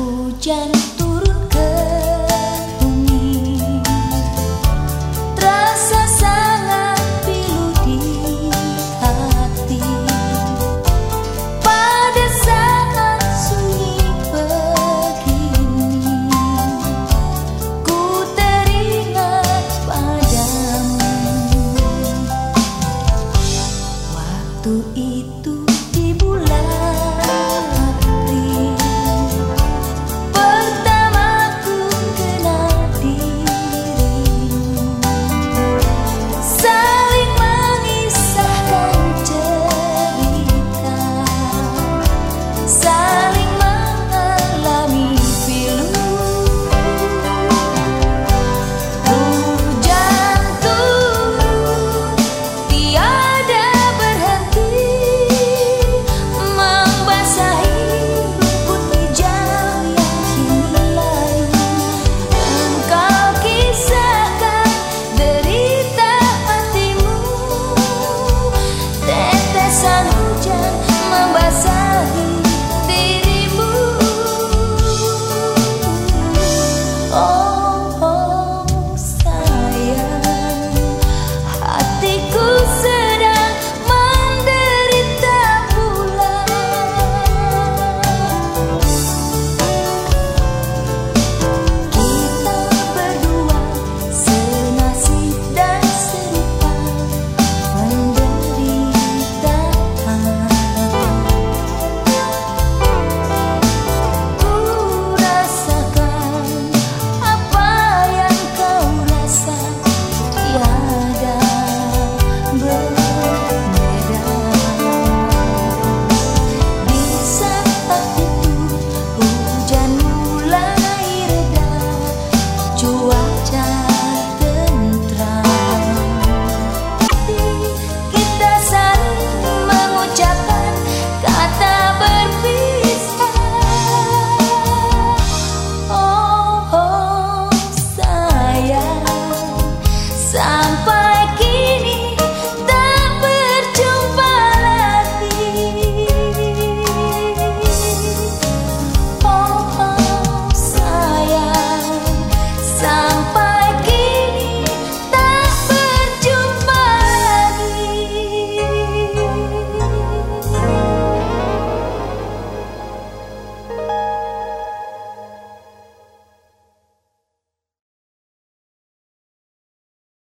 phù tranh